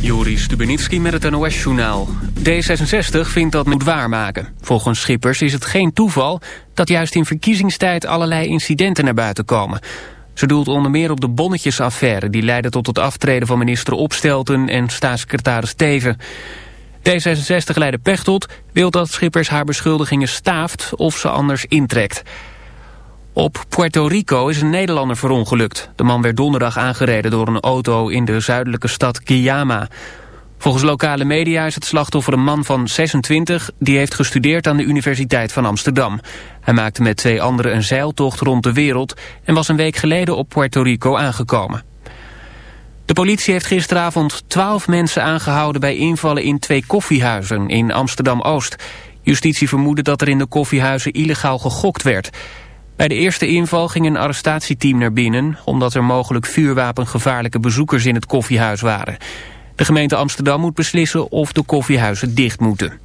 Juri Stubenitski met het NOS-journaal. D66 vindt dat moet waarmaken. Volgens Schippers is het geen toeval dat juist in verkiezingstijd allerlei incidenten naar buiten komen. Ze doelt onder meer op de bonnetjesaffaire... die leidde tot het aftreden van minister Opstelten en staatssecretaris Teven. D66-leider Pechtold wil dat Schippers haar beschuldigingen staaft of ze anders intrekt. Op Puerto Rico is een Nederlander verongelukt. De man werd donderdag aangereden door een auto in de zuidelijke stad Guayama. Volgens lokale media is het slachtoffer een man van 26... die heeft gestudeerd aan de Universiteit van Amsterdam. Hij maakte met twee anderen een zeiltocht rond de wereld... en was een week geleden op Puerto Rico aangekomen. De politie heeft gisteravond 12 mensen aangehouden... bij invallen in twee koffiehuizen in Amsterdam-Oost. Justitie vermoedde dat er in de koffiehuizen illegaal gegokt werd... Bij de eerste inval ging een arrestatieteam naar binnen... omdat er mogelijk vuurwapengevaarlijke bezoekers in het koffiehuis waren. De gemeente Amsterdam moet beslissen of de koffiehuizen dicht moeten.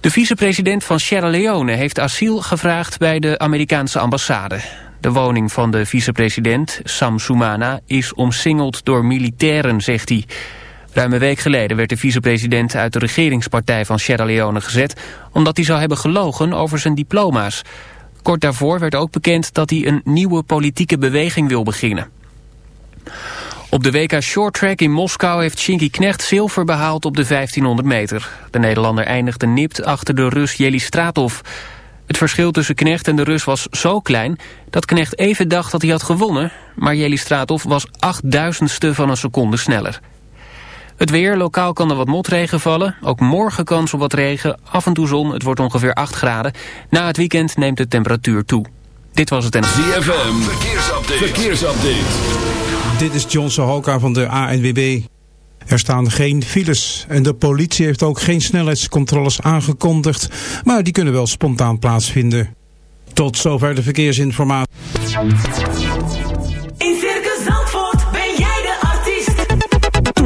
De vicepresident van Sierra Leone heeft asiel gevraagd bij de Amerikaanse ambassade. De woning van de vicepresident, Sam Sumana, is omsingeld door militairen, zegt hij. Ruim een week geleden werd de vicepresident uit de regeringspartij van Sierra Leone gezet... omdat hij zou hebben gelogen over zijn diploma's. Kort daarvoor werd ook bekend dat hij een nieuwe politieke beweging wil beginnen. Op de WK Shorttrack in Moskou heeft Shinky Knecht zilver behaald op de 1500 meter. De Nederlander eindigde nipt achter de Rus Jeli Stratov. Het verschil tussen Knecht en de Rus was zo klein dat Knecht even dacht dat hij had gewonnen, maar Jeli Stratov was 8000ste van een seconde sneller. Het weer, lokaal kan er wat motregen vallen. Ook morgen kans op wat regen, af en toe zon, het wordt ongeveer 8 graden. Na het weekend neemt de temperatuur toe. Dit was het en... ZFM, verkeersupdate. verkeersupdate. Dit is John Sohoka van de ANWB. Er staan geen files en de politie heeft ook geen snelheidscontroles aangekondigd, maar die kunnen wel spontaan plaatsvinden. Tot zover de verkeersinformatie.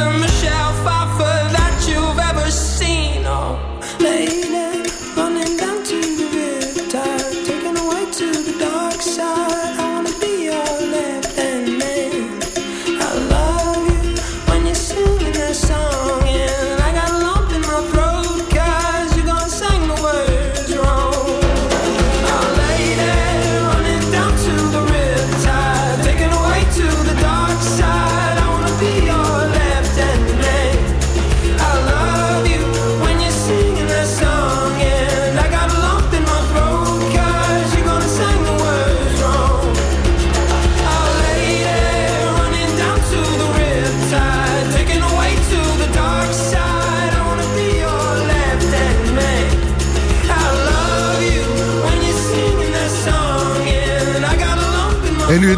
to me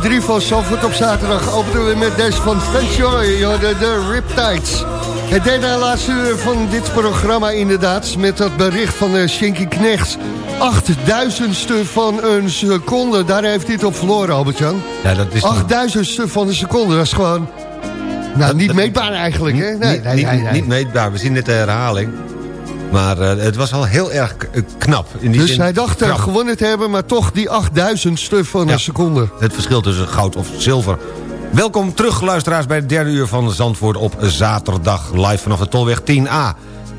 Drie van Zandvoort op zaterdag openen we met deze van Fensjoy, de, de Riptides. Het derde en laatste uur van dit programma inderdaad, met dat bericht van eh, Shinky Knechts. 8000 van een seconde, daar heeft dit op verloren, Albert-Jan. Ja, dat is... van een seconde, dat is gewoon... Nou, niet meetbaar eigenlijk, hè? Nee, nee, nee, nee, niet meetbaar. We zien net de herhaling. Maar uh, het was al heel erg uh, knap. In die Dus zin, hij dacht uh, gewonnen te hebben, maar toch die 8000ste van Ja. een seconde. Het verschil tussen goud of zilver. Welkom terug, luisteraars, bij het derde uur van Zandvoort op zaterdag. Live vanaf de Tolweg 10A.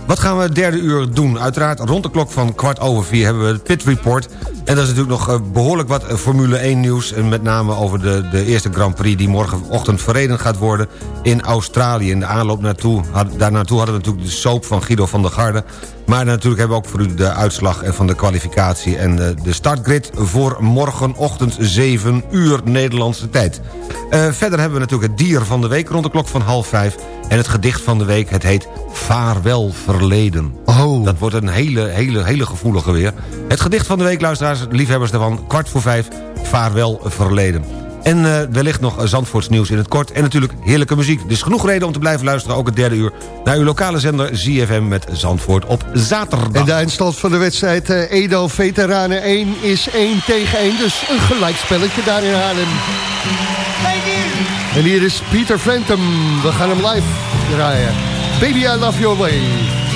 Wat gaan we derde uur doen? Uiteraard rond de klok van kwart over vier hebben we het Pit Report. En dat is natuurlijk nog eh, behoorlijk wat eh, Formule 1 nieuws. En met name over de, de eerste Grand Prix die morgenochtend verreden gaat worden in Australië. In de aanloop naartoe, had, hadden we natuurlijk de soap van Guido van der Garde. Maar natuurlijk hebben we ook voor u de uitslag van de kwalificatie... en de, de startgrid voor morgenochtend 7 uur Nederlandse tijd. Uh, verder hebben we natuurlijk het dier van de week rond de klok van half vijf... en het gedicht van de week, het heet Vaarwel Verleden. Oh. Dat wordt een hele, hele, hele gevoelige weer. Het gedicht van de week, luisteraars, liefhebbers daarvan... kwart voor vijf, Vaarwel Verleden. En uh, wellicht nog Zandvoorts nieuws in het kort. En natuurlijk heerlijke muziek. Dus genoeg reden om te blijven luisteren, ook het derde uur... naar uw lokale zender ZFM met Zandvoort op zaterdag. En de eindstand van de wedstrijd uh, Edo Veteranen 1 is 1 tegen 1. Dus een gelijkspelletje daar in Haarlem. En hier is Peter Phantom. We gaan hem live draaien. Baby, I love your way.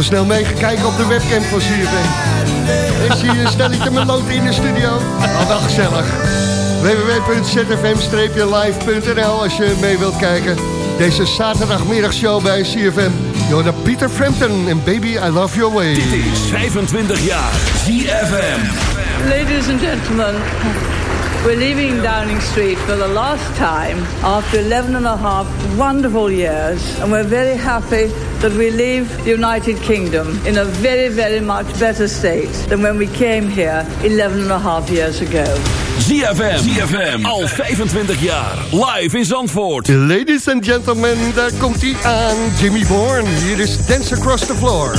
We snel mee gaan kijken op de webcam van CFM? Ik zie een stelletje met lood in de studio. Oh, wel gezellig. www.zfm-live.nl als je mee wilt kijken. Deze zaterdagmiddagshow bij CFM. Jorda Peter Frampton en Baby I Love Your Way. Dit is 25 jaar ZFM. Ladies and gentlemen, we're leaving Downing Street for the last time after 11 and a half wonderful years. And we're very happy that we leave the United Kingdom in a very, very much better state than when we came here 11 and a half years ago. ZFM. ZFM. Al 25 jaar. Live in Zandvoort. Ladies and gentlemen, daar komt hij aan. Jimmy Bourne. Hier is Dance Across the Floor.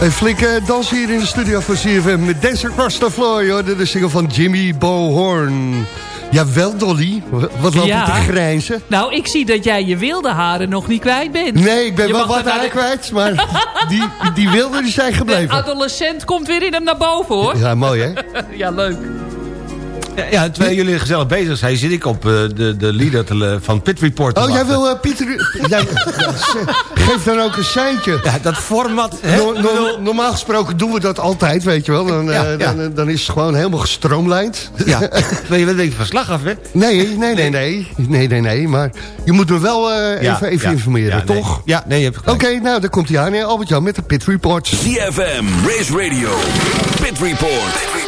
Een flinke dans hier in de studio van CFM met Dance Across the Floor. joh. Is de single van Jimmy Bohorn. Jawel, Dolly. Wat loop je Ja. te grijnzen? Nou, ik zie dat jij je wilde haren nog niet kwijt bent. Nee, ik ben Je wel wat de- kwijt, maar die, die wilde die zijn De gebleven. adolescent komt weer in hem naar boven, hoor. Ja, mooi hè? Ja, leuk. Ja, ja, terwijl jullie gezellig bezig zijn, zit ik op eh, de, de leader te- van Pit Report Oh, jij wil eh, Pieter... jij- ja, geef dan ook een seintje. Ja, dat format... hè? No- no- normaal gesproken doen we dat altijd, weet je wel. Dan, eh, Ja, ja. Dan, dan is het gewoon helemaal gestroomlijnd. Ja, wil je wel een verslag af, hè? Nee, nee, nee, nee. Nee, nee, nee. Maar je moet me wel eh, Ja, even, even ja. informeren, Ja, nee. toch? Ja, nee, je hebt Oké, nou, dan komt hij aan. Albert-Jan met de Pit Report. ZFM, Race Radio, Pit Report.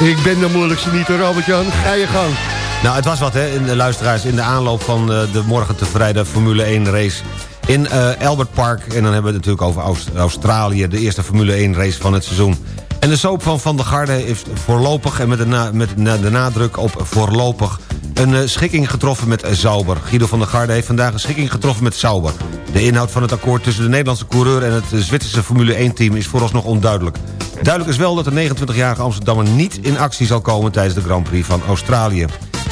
Ik ben de moeilijkste niet hoor, Albert-Jan. Ga je gang. Nou, het was wat, hè, in de luisteraars, in de aanloop van eh, de morgen te Formule 1 race in eh, Albert Park. En dan hebben we het natuurlijk over Aust- Australië, de eerste Formule 1 race van het seizoen. En de soap van Van der Garde heeft voorlopig, en met de, met nadruk op voorlopig... een eh, schikking getroffen met Sauber. Guido van der Garde heeft vandaag een schikking getroffen met Sauber. De inhoud van het akkoord tussen de Nederlandse coureur... en het Zwitserse Formule 1-team is vooralsnog onduidelijk. Duidelijk is wel dat de 29-jarige Amsterdammer niet in actie zal komen... tijdens de Grand Prix van Australië.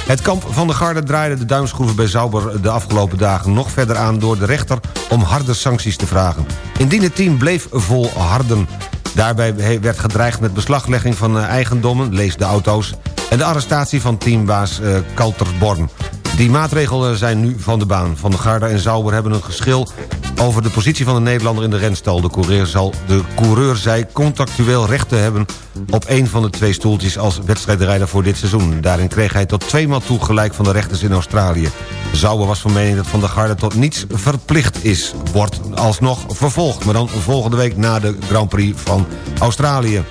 Het kamp van de Garde draaide de duimschroeven bij Sauber de afgelopen dagen nog verder aan... door de rechter om harde sancties te vragen. Indien het team bleef volharden. Daarbij werd gedreigd met beslaglegging van eh, eigendommen, lees de auto's... en de arrestatie van teambaas eh Kaltersborn. Die maatregelen zijn nu van de baan. Van de Garde en Sauber hebben een geschil over de positie van de Nederlander in de renstal. De coureur, zal, de coureur zei contractueel recht te hebben op een van de twee stoeltjes als wedstrijdrijder voor dit seizoen. Daarin kreeg hij tot tweemaal toe gelijk van de rechters in Australië. Zouwer was van mening dat Van der Garde tot niets verplicht is. Wordt alsnog vervolgd, maar dan volgende week na de Grand Prix van Australië.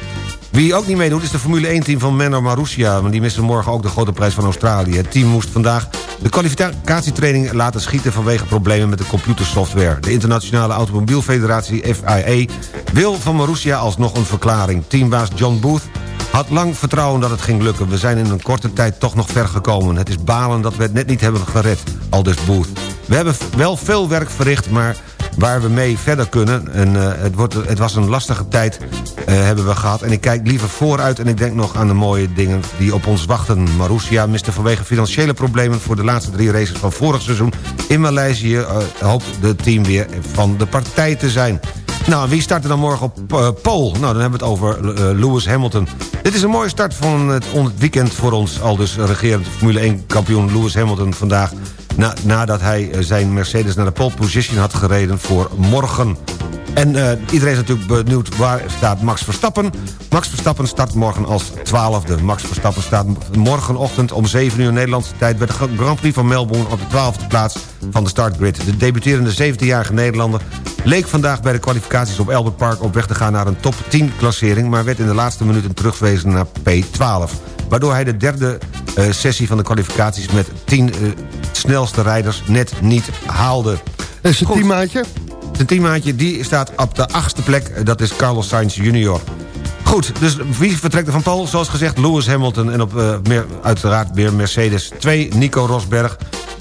Wie ook niet meedoet is de Formule 1-team van Menno Marussia... maar die missen morgen ook de grote prijs van Australië. Het team moest vandaag de kwalificatietraining laten schieten... vanwege problemen met de computersoftware. De internationale automobielfederatie FIA wil van Marussia alsnog een verklaring. Teambaas John Booth had lang vertrouwen dat het ging lukken. We zijn in een korte tijd toch nog ver gekomen. Het is balen dat we het net niet hebben gered, aldus Booth. We hebben wel veel werk verricht, maar waar we mee verder kunnen. En, eh, het, wordt, het was een lastige tijd eh, hebben we gehad. En ik kijk liever vooruit en ik denk nog aan de mooie dingen die op ons wachten. Marussia miste vanwege financiële problemen... voor de laatste drie races van vorig seizoen in Maleisië... Uh, hoopt het team weer van de partij te zijn. Nou, wie start er dan morgen op pole? Nou, dan hebben we het over Lewis Hamilton. Dit is een mooie start van het, het weekend voor ons... al dus regerend Formule 1-kampioen Lewis Hamilton vandaag... Na, nadat hij zijn Mercedes naar de pole position had gereden voor morgen. En uh, iedereen is natuurlijk benieuwd waar staat Max Verstappen. Max Verstappen start morgen als twaalfde. Max Verstappen staat morgenochtend om 7 uur Nederlandse tijd... bij de Grand Prix van Melbourne op de twaalfde plaats van de startgrid. De debuterende 17-jarige Nederlander leek vandaag bij de kwalificaties op Albert Park... op weg te gaan naar een top 10-klassering... maar werd in de laatste minuten teruggewezen naar P12 waardoor hij de derde sessie van de kwalificaties... met 10 uh, snelste rijders net niet haalde. En zijn teammaatje? Zijn teammaatje die staat op de achtste plek. Dat is Carlos Sainz junior. Goed, dus wie vertrekt er van Paul? Zoals gezegd Lewis Hamilton en op uh, meer, uiteraard weer Mercedes 2, Nico Rosberg.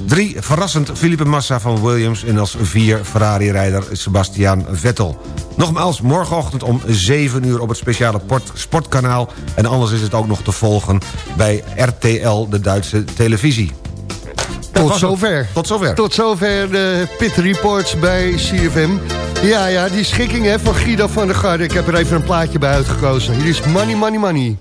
3, verrassend Felipe Massa van Williams. En als 4, Ferrari-rijder Sebastian Vettel. Nogmaals, morgenochtend om 7 uur op het speciale port, sportkanaal. En anders is het ook nog te volgen bij RTL, de Duitse televisie. Tot zover. Tot zover. Tot zover de Pit Reports bij CFM. Ja, ja, die schikking hè, van Guido van der Garde. Ik heb er even een plaatje bij uitgekozen. Hier is Money, Money, Money.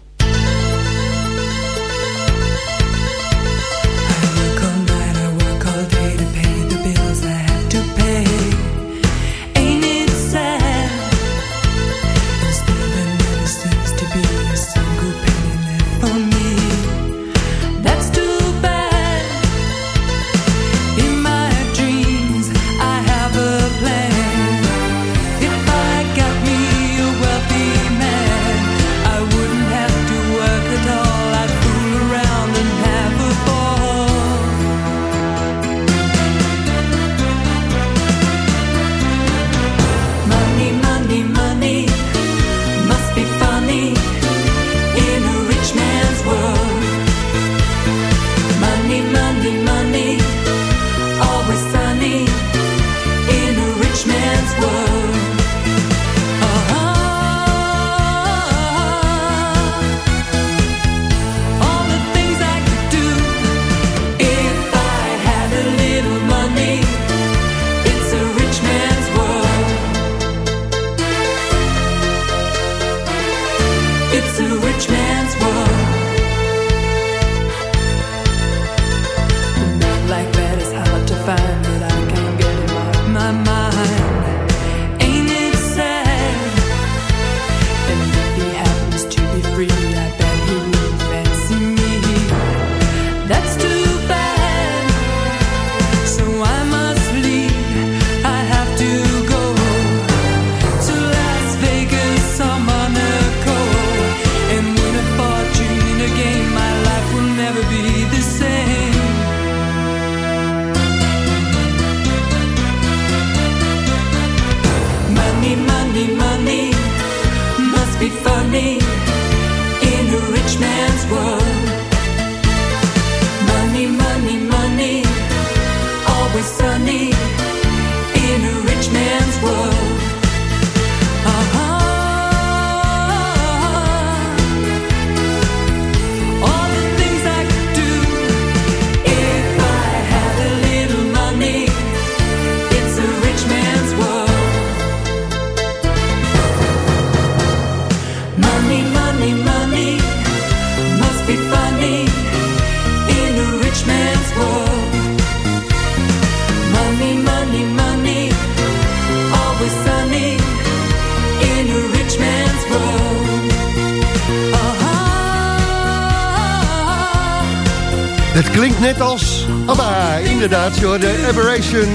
Joh, de Aberration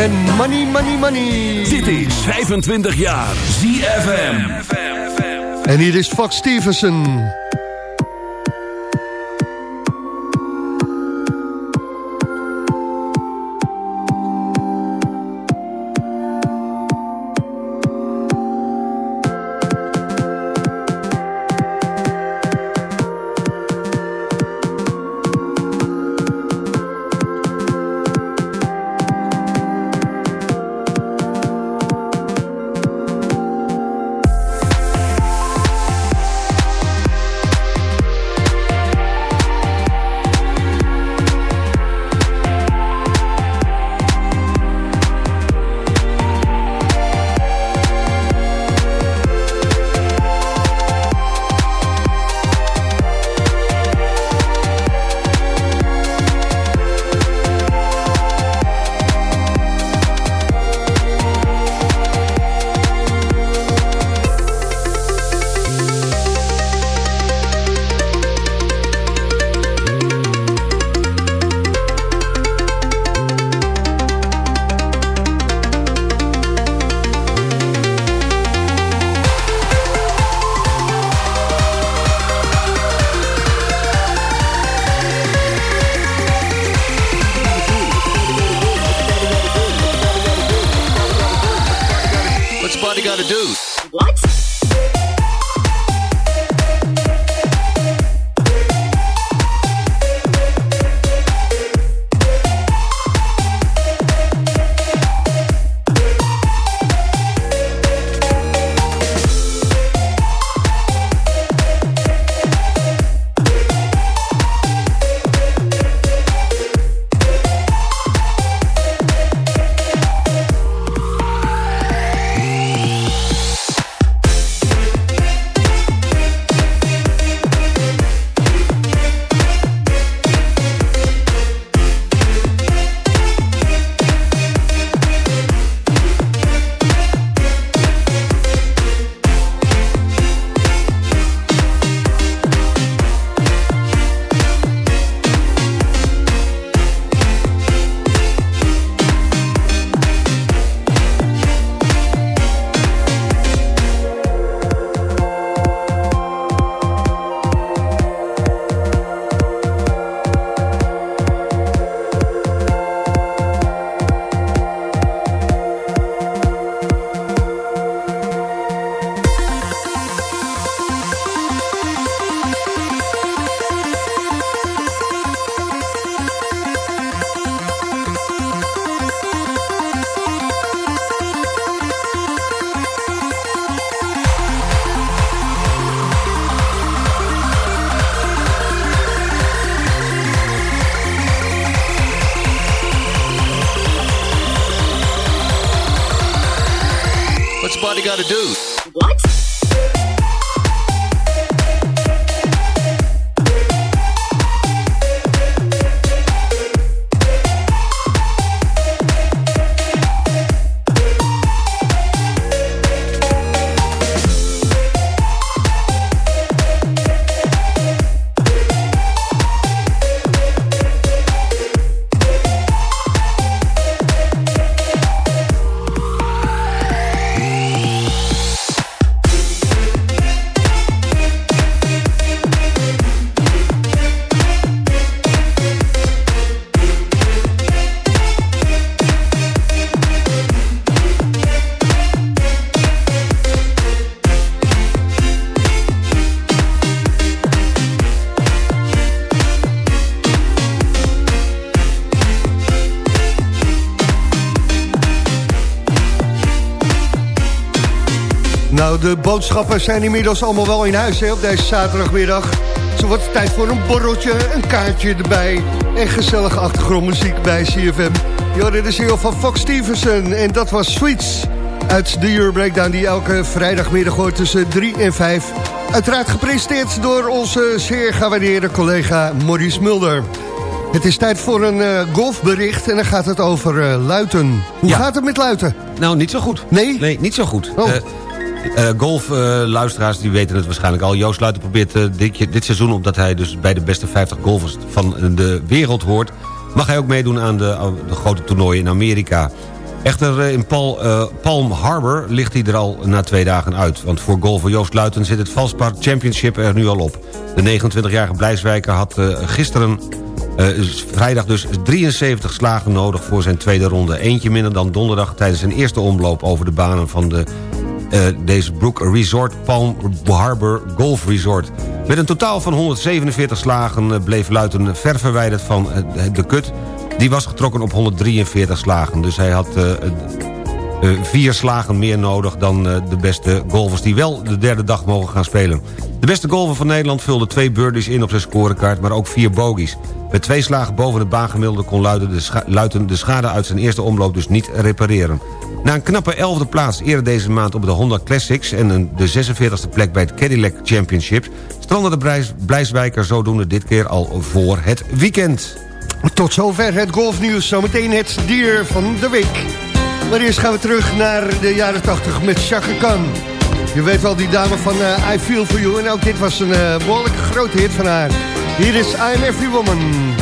en Money, Money, Money. Dit is 25 jaar ZFM. En hier is Fox Stevenson. De boodschappen zijn inmiddels allemaal wel in huis hè, op deze zaterdagmiddag. Zo wordt het tijd voor een borreltje, een kaartje erbij... en gezellige achtergrondmuziek bij CFM. Je hoorde de single van Fox Stevenson en dat was Sweets... uit de Euro Breakdown die elke vrijdagmiddag hoort tussen 3 en 5. Uiteraard gepresenteerd door onze zeer gewaardeerde collega Maurice Mulder. Het is tijd voor een eh, golfbericht en dan gaat het over eh, Luiten. Hoe Ja. gaat het met Luiten? Nou, niet zo goed. Nee? Nee, niet zo goed. Oh. Eh, Eh, Golfluisteraars die weten het waarschijnlijk al. Joost Luiten probeert eh, dit, seizoen... omdat hij dus bij de beste 50 golfers van de wereld hoort... mag hij ook meedoen aan de, grote toernooien in Amerika. Echter eh, in Pal, eh, Palm Harbor ligt hij er al na twee dagen uit. Want voor golfer Joost Luiten zit het Valspar Championship er nu al op. De 29-jarige Blijswijker had eh, gisteren... eh, vrijdag dus 73 slagen nodig voor zijn tweede ronde. Eentje minder dan donderdag tijdens zijn eerste omloop over de banen van de eh, deze Brook Resort Palm Harbor Golf Resort. Met een totaal van 147 slagen eh, bleef Luiten ver verwijderd van eh, de kut. Die was getrokken op 143 slagen. Dus hij had eh, eh, vier slagen meer nodig dan eh, de beste golfers... die wel de derde dag mogen gaan spelen. De beste golfer van Nederland vulde twee birdies in op zijn scorekaart... maar ook vier bogies. Met twee slagen boven het baangemiddelde kon Luiten de, de schade uit zijn eerste omloop dus niet repareren. Na een knappe elfde plaats eerder deze maand op de Honda Classics... en de 46e plek bij het Cadillac Championship... strandde de Blijs- Blijswijker zodoende dit keer al voor het weekend. Tot zover het golfnieuws. Zometeen het dier van de week. Maar eerst gaan we terug naar de jaren 80 met Chaka Khan. Je weet wel, die dame van eh, I Feel For You. En ook dit was een eh, behoorlijk grote hit van haar. Hier is I'm Every Woman.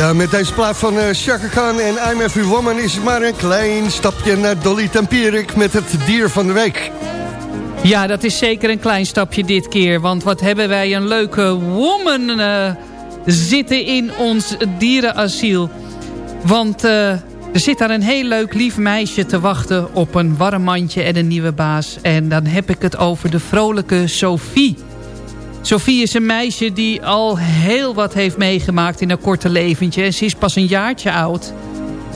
Ja, met deze plaat van uh, Khan en I'm Every Woman... is het maar een klein stapje naar Dolly Tempierik met het dier van de week. Ja, dat is zeker een klein stapje dit keer. Want wat hebben wij een leuke woman uh, zitten in ons dierenasiel. Want uh, er zit daar een heel leuk lief meisje te wachten op een warm mandje en een nieuwe baas. En dan heb ik het over de vrolijke Sophie. Sophie is een meisje die al heel wat heeft meegemaakt in een korte leventje. En ze is pas een jaartje oud.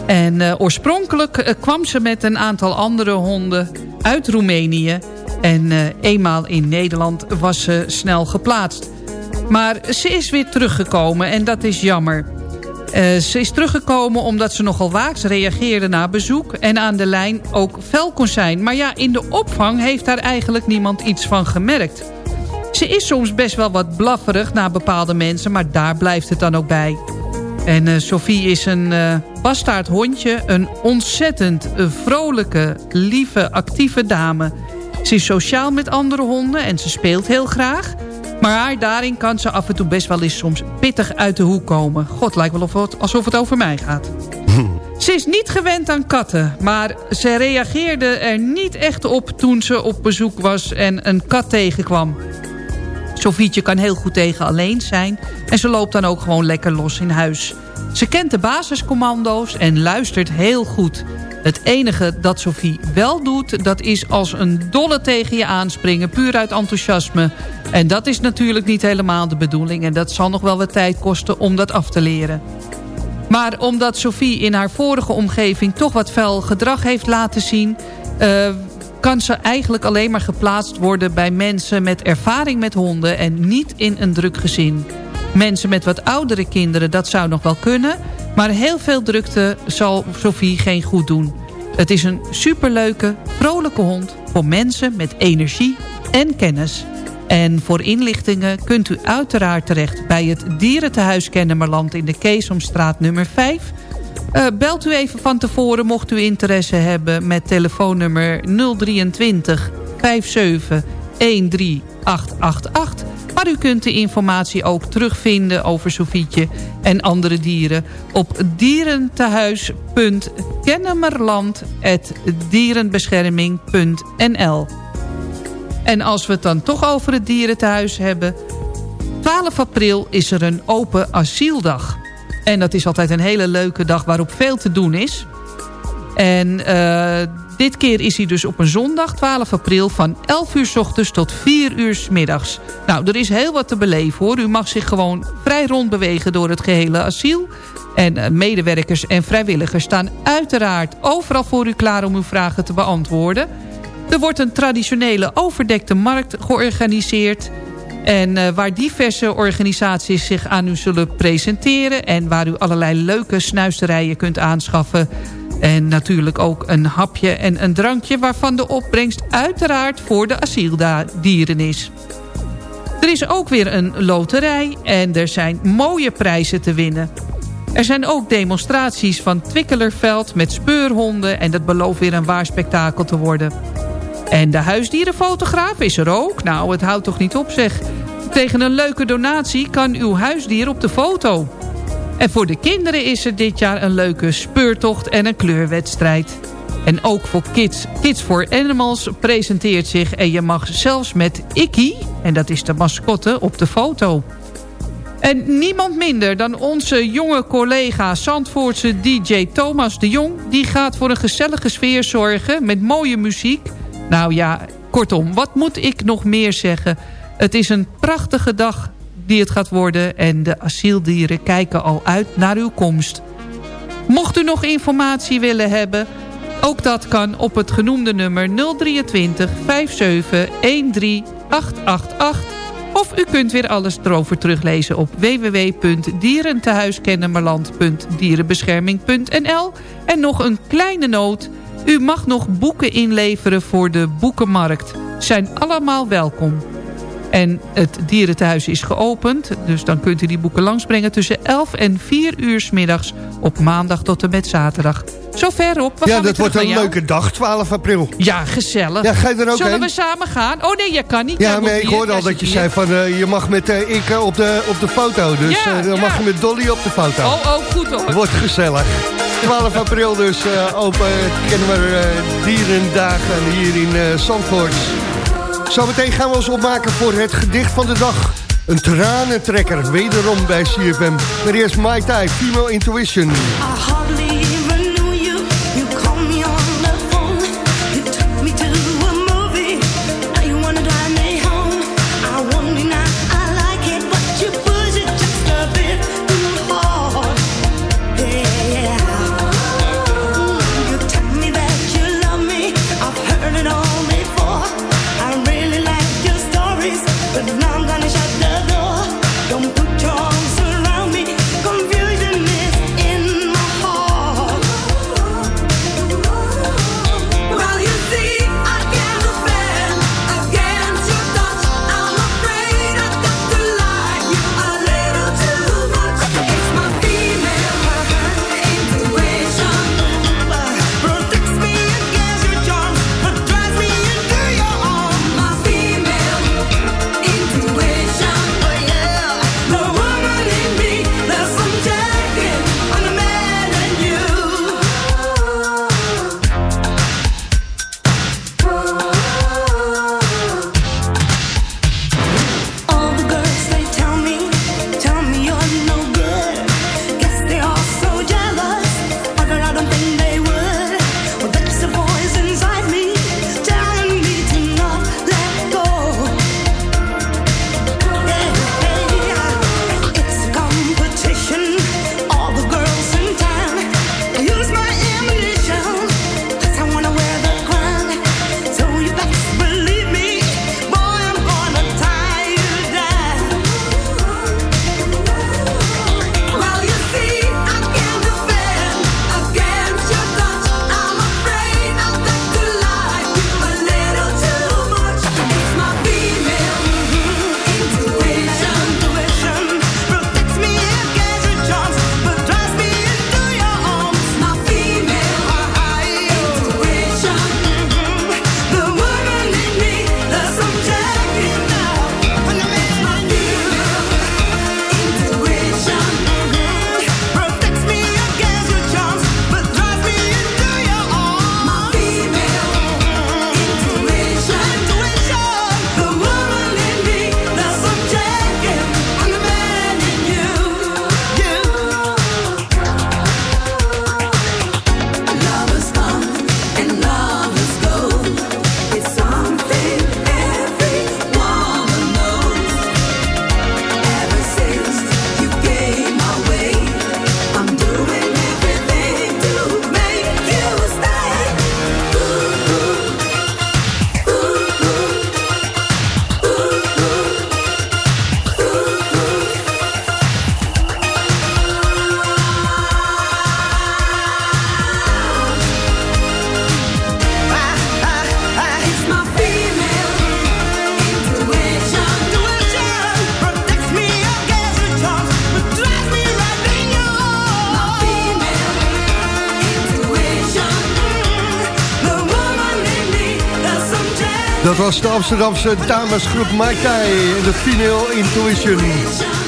En uh, oorspronkelijk uh, kwam ze met een aantal andere honden uit Roemenië. En uh, eenmaal in Nederland was ze snel geplaatst. Maar ze is weer teruggekomen en dat is jammer. ze is teruggekomen omdat ze nogal waaks reageerde na bezoek... en aan de lijn ook fel kon zijn. Maar ja, in de opvang heeft daar eigenlijk niemand iets van gemerkt. Ze is soms best wel wat blafferig naar bepaalde mensen... maar daar blijft het dan ook bij. En uh, Sophie is een uh, bastaard hondje. Een ontzettend uh, vrolijke, lieve, actieve dame. Ze is sociaal met andere honden en ze speelt heel graag. Maar daarin kan ze af en toe best wel eens soms pittig uit de hoek komen. God, lijkt wel of het, alsof het over mij gaat. Ze is niet gewend aan katten, maar ze reageerde er niet echt op toen ze op bezoek was en een kat tegenkwam. Sofietje kan heel goed tegen alleen zijn en ze loopt dan ook gewoon lekker los in huis. Ze kent de basiscommando's en luistert heel goed. Het enige dat Sofie wel doet, dat is als een dolle tegen je aanspringen, puur uit enthousiasme. En dat is natuurlijk niet helemaal de bedoeling en dat zal nog wel wat tijd kosten om dat af te leren. Maar omdat Sophie in haar vorige omgeving toch wat fel gedrag heeft laten zien... Uh, kan ze eigenlijk alleen maar geplaatst worden bij mensen met ervaring met honden en niet in een druk gezin. Mensen met wat oudere kinderen, dat zou nog wel kunnen, maar heel veel drukte zal Sophie geen goed doen. Het is een superleuke, vrolijke hond voor mensen met energie en kennis. En voor inlichtingen kunt u uiteraard terecht bij het dierentehuis Kennemerland in de Keesomstraat nummer 5 uh, belt u even van tevoren mocht u interesse hebben met telefoonnummer 023 57 13888. Maar u kunt de informatie ook terugvinden over Sofietje en andere dieren op dierentehuis.kennemerland.dierenbescherming.nl En als we het dan toch over het dierentehuis hebben... 12 april is er een open asieldag. En dat is altijd een hele leuke dag waarop veel te doen is. En uh, dit keer is hij dus op een zondag, 12 april, van 11 uur s ochtends tot 4 uur s middags. Nou, er is heel wat te beleven hoor. U mag zich gewoon vrij rond bewegen door het gehele asiel. En uh, medewerkers en vrijwilligers staan uiteraard overal voor u klaar om uw vragen te beantwoorden. Er wordt een traditionele overdekte markt georganiseerd... En uh, waar diverse organisaties zich aan u zullen presenteren... en waar u allerlei leuke snuisterijen kunt aanschaffen... En natuurlijk ook een hapje en een drankje... waarvan de opbrengst uiteraard voor de asieldieren is. Er is ook weer een loterij en er zijn mooie prijzen te winnen. Er zijn ook demonstraties van Twikkelerveld met speurhonden... en dat belooft weer een waar spektakel te worden. En de huisdierenfotograaf is er ook. Nou, het houdt toch niet op zeg. Tegen een leuke donatie kan uw huisdier op de foto. En voor de kinderen is er dit jaar een leuke speurtocht en een kleurwedstrijd. En ook voor Kids, Kids for Animals presenteert zich... en je mag zelfs met Ikkie, en dat is de mascotte, op de foto. En niemand minder dan onze jonge collega Zandvoortse DJ Thomas de Jong... die gaat voor een gezellige sfeer zorgen met mooie muziek... Nou ja, kortom, wat moet ik nog meer zeggen? Het is een prachtige dag die het gaat worden... en de asieldieren kijken al uit naar uw komst. Mocht u nog informatie willen hebben... ook dat kan op het genoemde nummer 023 57 13 888... Of u kunt weer alles erover teruglezen op www.dierentehuiskennemerland.dierenbescherming.nl. En nog een kleine noot... U mag nog boeken inleveren voor de boekenmarkt. Zijn allemaal welkom. En het dierentehuis is geopend. Dus dan kunt u die boeken langsbrengen tussen 11 en 4 uur 's middags op maandag tot en met zaterdag. Zo verop. We Ja, dat wordt een jou. leuke dag, 12 april. Ja, gezellig. Ja, ga je er ook Zullen heen? we samen gaan? Oh nee, jij kan niet. Ja, maar ik hoorde al dat je zei van eh, je mag met eh, ik op de, op de foto. Dus Ja, eh, dan ja. mag je met Dolly op de foto. Oh, oh, goed hoor. Wordt gezellig. 12 april dus eh, open kennen we eh, dierendagen hier in eh Zandvoort. Zometeen gaan we ons opmaken voor het gedicht van de dag. Een tranentrekker, wederom bij CFM. Maar eerst My Tai, Female Intuition. Amsterdamse damesgroep My Tai en de Female Intuition.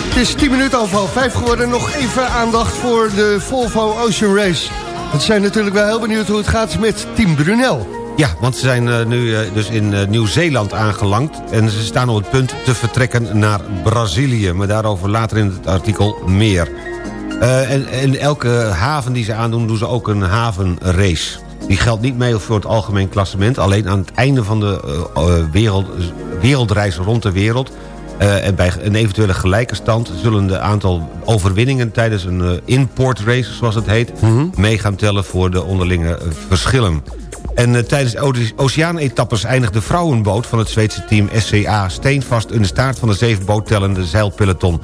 Het is 10 minuten over half 5 geworden. Nog even aandacht voor de Volvo Ocean Race. We zijn natuurlijk wel heel benieuwd hoe het gaat met Team Brunel. Ja, want ze zijn eh, nu eh, dus in eh, Nieuw-Zeeland aangelangt... en ze staan op het punt te vertrekken naar Brazilië. Maar daarover later in het artikel meer. Eh, en, en elke haven die ze aandoen, doen ze ook een havenrace. Die geldt niet mee voor het algemeen klassement... alleen aan het einde van de eh, eh, wereld, wereldreis rond de wereld... eh, en bij een eventuele gelijke stand zullen de aantal overwinningen... tijdens een eh, importrace, zoals het heet... mee gaan tellen voor de onderlinge verschillen. En tijdens de oce- oceaanetappes eindigt de vrouwenboot van het Zweedse team SCA... steenvast in de staart van de zeven boottellende zeilpeloton.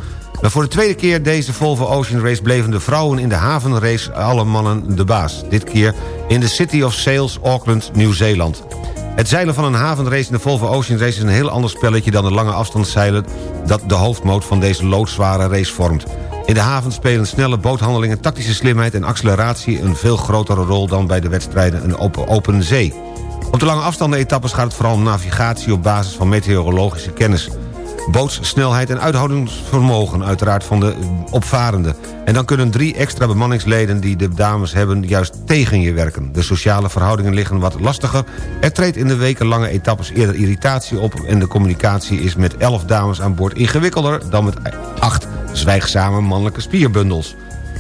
Voor de tweede keer deze Volvo Ocean Race bleven de vrouwen in de havenrace alle mannen de baas. Dit keer in de City of Sales, Auckland, Nieuw-Zeeland. Het zeilen van een havenrace in de Volvo Ocean Race is een heel ander spelletje... dan de lange afstandszeilen dat de hoofdmoot van deze loodzware race vormt. In de haven spelen snelle boothandelingen, tactische slimheid en acceleratie... een veel grotere rol dan bij de wedstrijden een open, open zee. Op de lange afstanden etappes gaat het vooral om navigatie op basis van meteorologische kennis bootssnelheid en uithoudingsvermogen uiteraard van de opvarenden. En dan kunnen drie extra bemanningsleden die de dames hebben juist tegen je werken. De sociale verhoudingen liggen wat lastiger. Er treedt in de wekenlange etappes eerder irritatie op... en de communicatie is met elf dames aan boord ingewikkelder... dan met acht zwijgzame mannelijke spierbundels.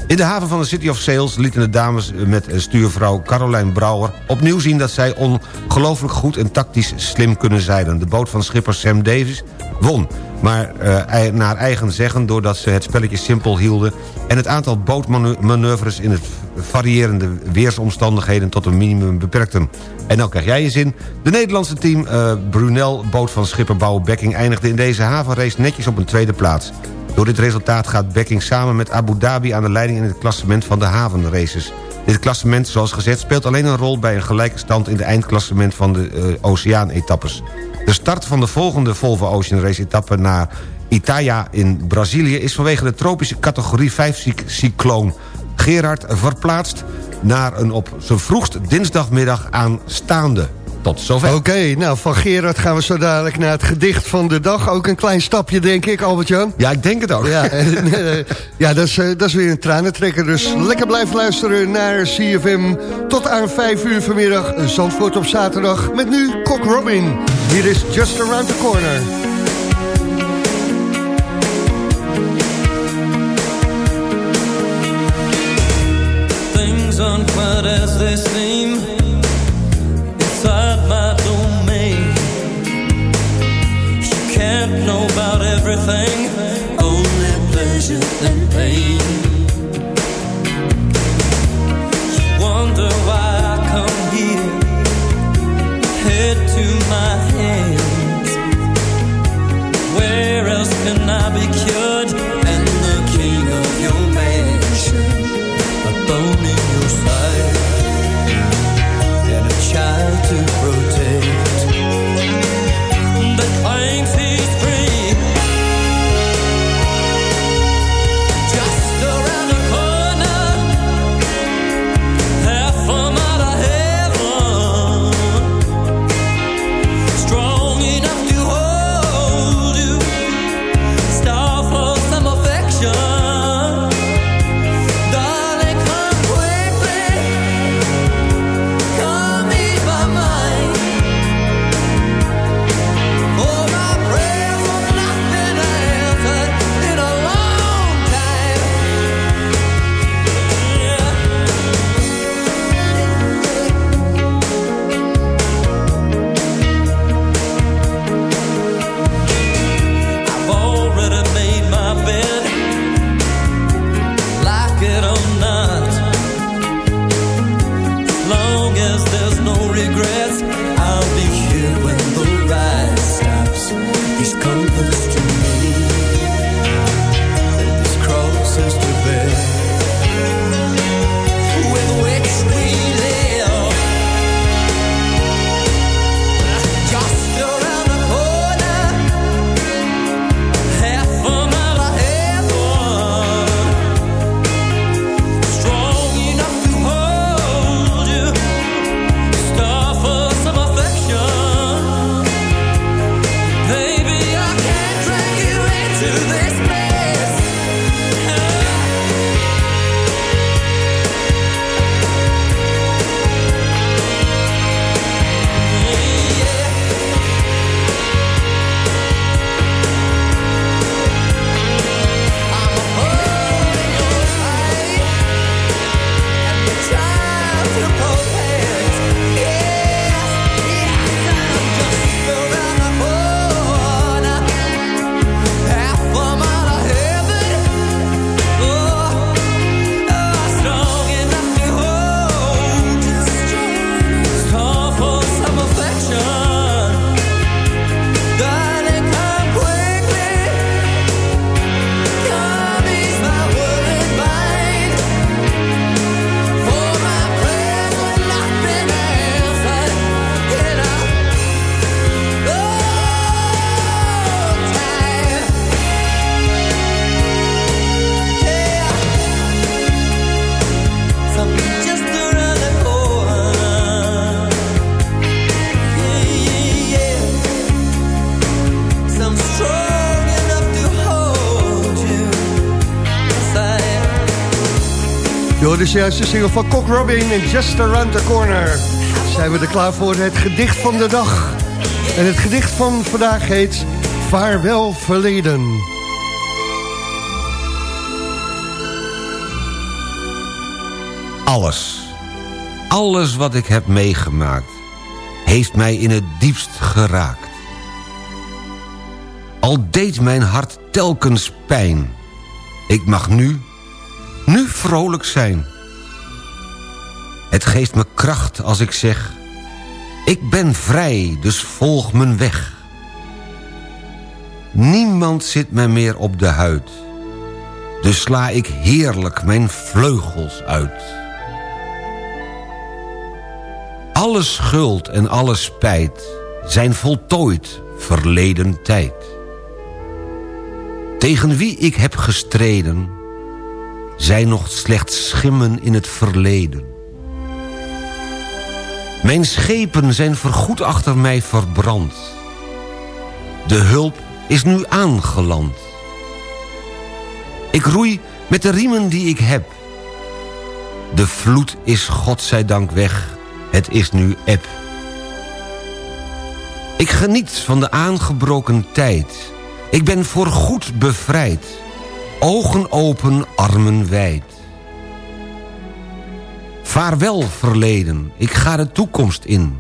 In de haven van de City of Sales lieten de dames met stuurvrouw Caroline Brouwer... opnieuw zien dat zij ongelooflijk goed en tactisch slim kunnen zeilen. De boot van schipper Sam Davis won. Maar uh, naar eigen zeggen doordat ze het spelletje simpel hielden... en het aantal bootmanoeuvres in het variërende weersomstandigheden... tot een minimum beperkten. En dan krijg jij je zin. De Nederlandse team uh, Brunel, boot van schipper Bekking... eindigde in deze havenrace netjes op een tweede plaats. Door dit resultaat gaat Bekking samen met Abu Dhabi aan de leiding... in het klassement van de havenraces. Dit klassement, zoals gezegd, speelt alleen een rol... bij een gelijke stand in de eindklassement van de uh, oceaanetappes. De start van de volgende Volvo Ocean Race etappe naar Italia in Brazilië... is vanwege de tropische categorie 5 cycloon Gerard verplaatst... naar een op zijn vroegst dinsdagmiddag aanstaande. Tot zover. Oké, nou van Gerard gaan we zo dadelijk naar het gedicht van de dag. Ook een klein stapje, denk ik, Albert-Jan. Ja, ik denk het ook. Ja, en, uh, ja dat, is, dat is weer een tranentrekker. Dus lekker blijven luisteren naar CFM. Tot aan 5 uur vanmiddag, Zandvoort op zaterdag. Met nu Kok Robin. Hier is Just Around the Corner. Things aren't quite as they seem everything, only pleasure and pain. You wonder why I come here, head to my hands. Where else can I be hoorde juist de single van Cock Robin en Just Around the Corner. Zijn we er klaar voor het gedicht van de dag. En het gedicht van vandaag heet Vaarwel Verleden. Alles, alles wat ik heb meegemaakt... heeft mij in het diepst geraakt. Al deed mijn hart telkens pijn... ik mag nu vrolijk zijn. Het geeft me kracht als ik zeg... ik ben vrij, dus volg mijn weg. Niemand zit mij meer op de huid... dus sla ik heerlijk mijn vleugels uit... Alle schuld en alle spijt zijn voltooid verleden tijd. Tegen wie ik heb gestreden, zijn nog slechts schimmen in het verleden. Mijn schepen zijn vergoed achter mij verbrand. De hulp is nu aangeland. Ik roei met de riemen die ik heb. De vloed is godzijdank weg het is nu eb. Ik geniet van de aangebroken tijd. Ik ben voorgoed bevrijd. Ogen open, armen wijd. Vaarwel verleden, ik ga de toekomst in.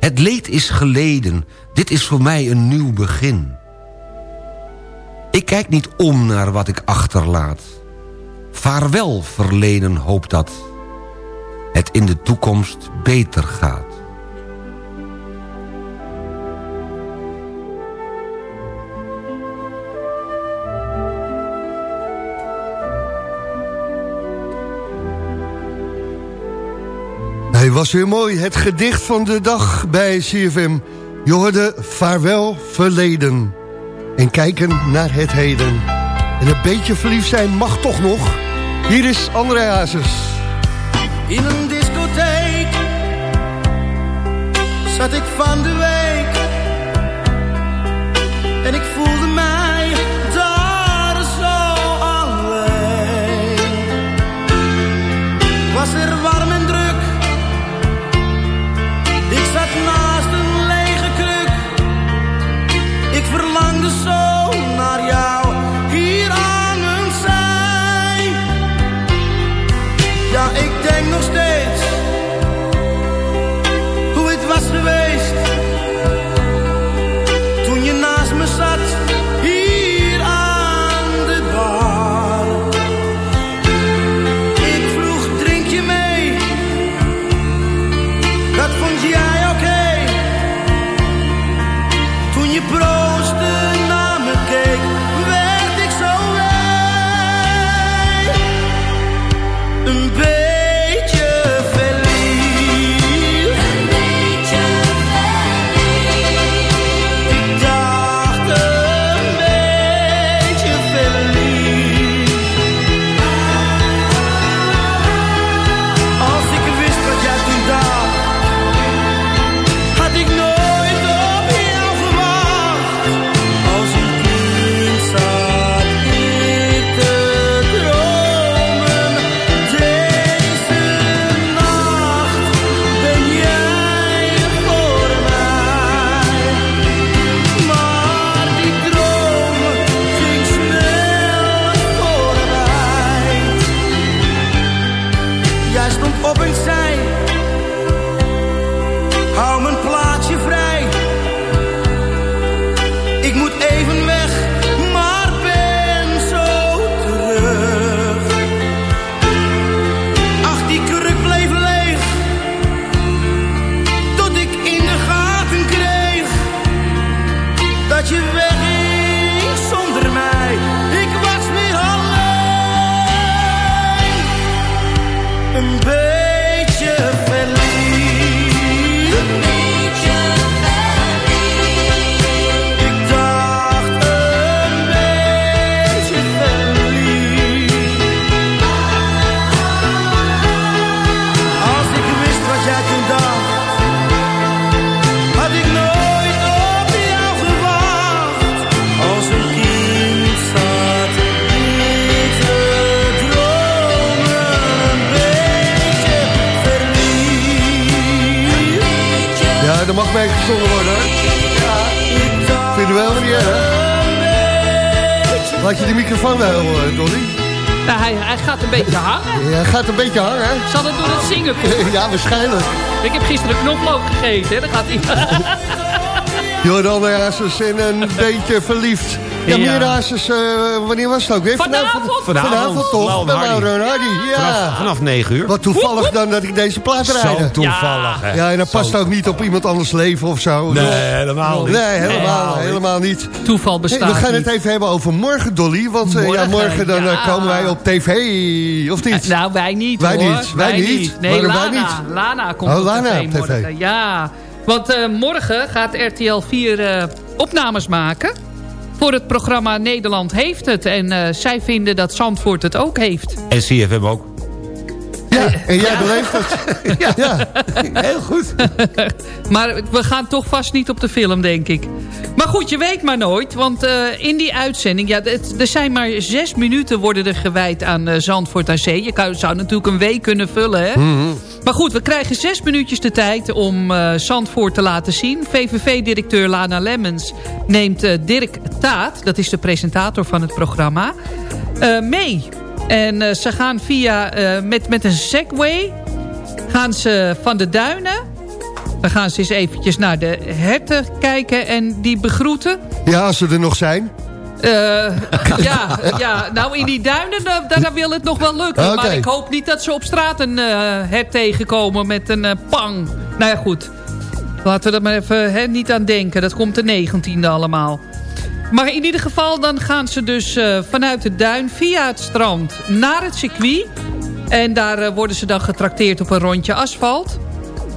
Het leed is geleden, dit is voor mij een nieuw begin. Ik kijk niet om naar wat ik achterlaat. Vaarwel verleden, hoop dat het in de toekomst beter gaat. Was weer mooi, het gedicht van de dag bij CFM. Je hoorde vaarwel verleden. En kijken naar het heden. En een beetje verliefd zijn mag toch nog. Hier is André Hazes. In een discotheek zat ik van de gaat een beetje hangen, hè? Zal het door het zingen komen? Ja, waarschijnlijk. Ik heb gisteren knoflook gegeten, hè? Dan gaat hij... Jordan Hazes en een beetje verliefd. Ja, Ja. meer Hazes, eh, wanneer was het ook weer? Vanavond. Vanavond, Vanavond. toch? Lau en Bij Hardy. Laura en Hardy, ja. Vanaf, vanaf 9 uur. Wat toevallig dan dat ik deze plaat Zo rijd. toevallig, hè. Ja, en dat past Zo- ook niet op iemand anders leven of zo. Nee, helemaal niet. Nee, helemaal, Nee. helemaal niet. Toeval Hey, bestaat we gaan niet. het even hebben over morgen, Dolly. Want eh, ja, Morgen, morgen dan eh, ja. komen wij op tv, of niet? Nou, wij niet Wij hoor. niet, wij niet. Nee, Waarom wij Lana. niet? Lana komt Oh, op Lana tv op tv. morgen. Ja, want eh, morgen gaat RTL 4 eh, opnames maken... voor het programma Nederland heeft het. En eh, zij vinden dat Zandvoort het ook heeft. En CFM ook. Ja, en jij beleeft het. Ja. Heel goed. Maar we gaan toch vast niet op de film, denk ik. Maar goed, je weet maar nooit. Want eh, in die uitzending... Ja, het- er zijn maar zes minuten worden er gewijd aan eh, Zandvoort aan Zee. Je kan, zou natuurlijk een week kunnen vullen, hè? Maar goed, we krijgen zes minuutjes de tijd om eh, Zandvoort te laten zien. VVV-directeur Lana Lemmens neemt Dirk Taat... dat is de presentator van het programma... mee. En eh, ze gaan via... eh, met, met een segway... gaan ze van de duinen... Dan gaan ze eens eventjes naar de herten kijken en die begroeten. ja, als ze er nog zijn. Eh, ja, ja, nou in die duinen, daar, daar wil het nog wel lukken. Maar ik hoop niet dat ze op straat een hert tegenkomen met een pang. Nou ja, goed. Laten we er maar even hè, niet aan denken. Dat komt de 19e allemaal. Maar in ieder geval, dan gaan ze dus eh, vanuit de duin via het strand naar het circuit. En daar eh, worden ze dan getrakteerd op een rondje asfalt.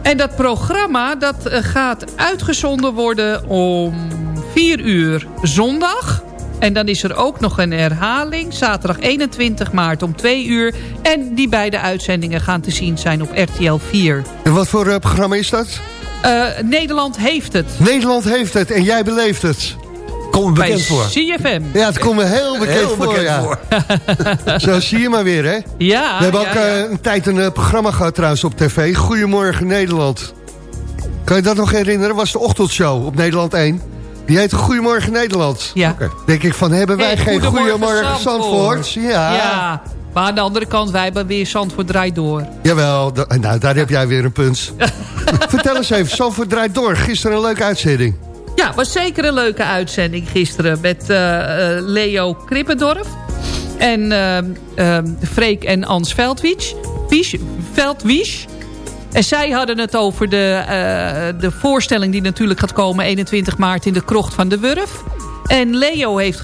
En dat programma dat eh, gaat uitgezonden worden om 4 uur zondag. En dan is er ook nog een herhaling. Zaterdag 21 maart om 2 uur. En die beide uitzendingen gaan te zien zijn op RTL 4. En wat voor programma is dat? Nederland heeft het. Nederland heeft het en jij beleeft het. Kom me Bij bekend voor. CFM. Ja, het komt me heel bekend Heel voor. bekend ja. voor. Zo zie je maar weer, hè? Ja, We hebben ja, ook ja. eh, een tijd een eh, programma gehad trouwens op tv. Goedemorgen Nederland. Kan je dat nog herinneren? was de ochtendshow op Nederland 1. Die heette Goedemorgen Nederland. Ja. Denk ik van, hebben wij Hey, geen Goedemorgen Zandvoort. Ja. Ja. Maar aan de andere kant, wij hebben weer Zandvoort draait door. Jawel, nou, daar heb jij weer een punt. Vertel eens even, Zandvoort draait door. Gisteren een leuke uitzending. Ja, was zeker een leuke uitzending gisteren met eh, eh, Leo Krippendorf. En ehm, Freek en Ans Veldwisch. Wies, Veldwisch. En zij hadden het over de, eh, de voorstelling die natuurlijk gaat komen 21 maart in de krocht van de Wurf. En Leo heeft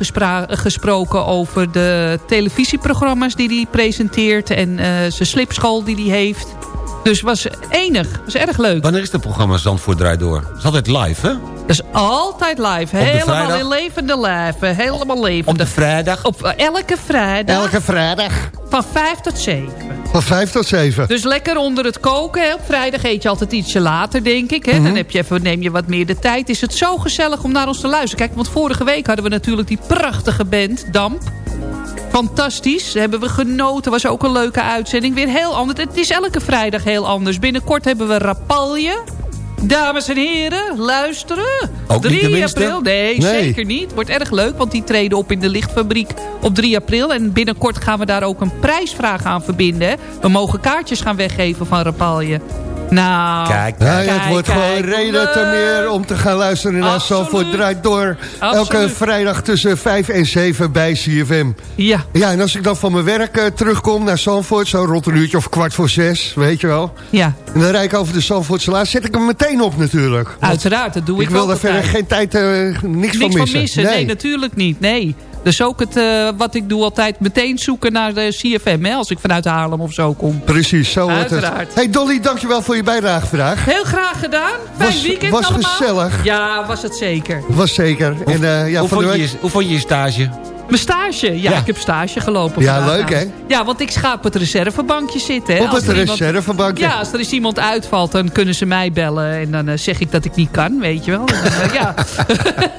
gesproken over de televisieprogramma's die hij presenteert. En eh, zijn slipschool die hij heeft. Dus was enig. Was erg leuk. Wanneer is het programma Zandvoort draait door? Het is altijd live, hè? Dat is altijd live. Helemaal in levende lijven. Helemaal levende. Op de vrijdag. Op eh, elke vrijdag Elke vrijdag. van 5 tot 7. Van 5 tot 7. Dus lekker onder het koken. Hè. Op vrijdag eet je altijd ietsje later, denk ik. Hè. Dan Mhm. heb je even, neem je wat meer de tijd. Is het zo gezellig om naar ons te luisteren. Kijk, want vorige week hadden we natuurlijk die prachtige band, Damp. Fantastisch. Hebben we genoten. Was ook een leuke uitzending. Weer heel anders. Het is elke vrijdag heel anders. Binnenkort hebben we Rapalje. Dames en heren, luisteren. Ook niet 3 de minste? april. Nee, Nee. zeker niet. Wordt erg leuk, want die treden op in de lichtfabriek op 3 april. En binnenkort gaan we daar ook een prijsvraag aan verbinden. We mogen kaartjes gaan weggeven van Rapalje. Nou, Kijk, het wordt kijk, gewoon reden te meer om te gaan luisteren naar. Zandvoort draait door. Absoluut. Elke vrijdag tussen 5 en 7 bij CFM. ja. Ja, en als ik dan van mijn werk eh, terugkom naar Zandvoort... zo rond een uurtje of kwart voor zes, weet je wel... Ja, en dan rijd ik over de Zandvoortse Laat, zet ik hem meteen op natuurlijk. Uiteraard. Dat doe ik ik wil daar verder geen tijd, eh, niks, Niks van missen. van missen. Nee. natuurlijk niet. Nee. Dus ook het, eh, wat ik doe altijd meteen zoeken naar de CFM. Hè, als ik vanuit Haarlem of zo kom. Precies, zo wordt het. Uiteraard. Hey Dolly, dankjewel voor je bijdrage vandaag. Heel graag gedaan. Fijn Was- weekend was allemaal. gezellig. Ja, was het zeker. Was zeker. En, eh, ja, hoe, vond je- hoe vond je je stage? Mijn stage. Ja, Ja. ik heb stage gelopen Ja, leuk, hè? Ja, want ik ga op het reservebankje zitten. Hè. Op Als het er iemand- reservebankje. Ja, als er eens iemand uitvalt, dan kunnen ze mij bellen. En dan eh, zeg ik dat ik niet kan, weet je wel. En eh, ja.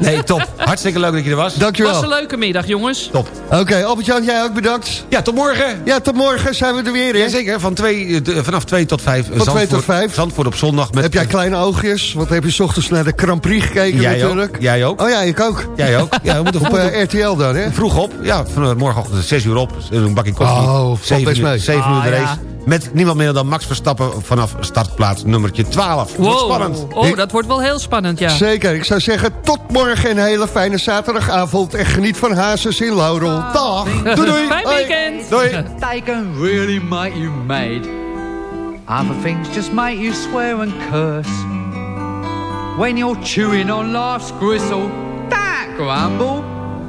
Nee, top. Hartstikke leuk dat je er was. Dankjewel. was een leuke middag, jongens. Top. Oké, Albert-Jan, jij ook bedankt. Ja, tot morgen. Ja, tot morgen zijn we er weer, hè? Jazeker, van twee, eh, vanaf 2 tot 5. Van twee tot vijf. Zandvoort op zondag. Met, Heb jij kleine oogjes? Want heb je 's ochtends naar de Grand Prix gekeken Jij natuurlijk? ook. Jij ook. Oh ja, ik ook. Jij ook. Ja, we moeten Op vroeg, eh, RTL dan, hè? vroeg op. Ja, van morgenochtend 6 uur op. Een bakje koffie. Oh, valt best 7 mee. uur, 7 Ah, uur de ja. race. Met niemand minder dan Max Verstappen vanaf startplaats nummertje 12. Wordt Wow. spannend. Oh, dat wordt wel heel spannend, ja. Zeker. Ik zou zeggen, tot morgen een hele fijne zaterdagavond. En geniet van Hazes in Laurel. Dag. Doei doei. Fijn weekend. Doei. They can really make you mad. Other things just make you swear and curse. When you're chewing on life's gristle, don't grumble,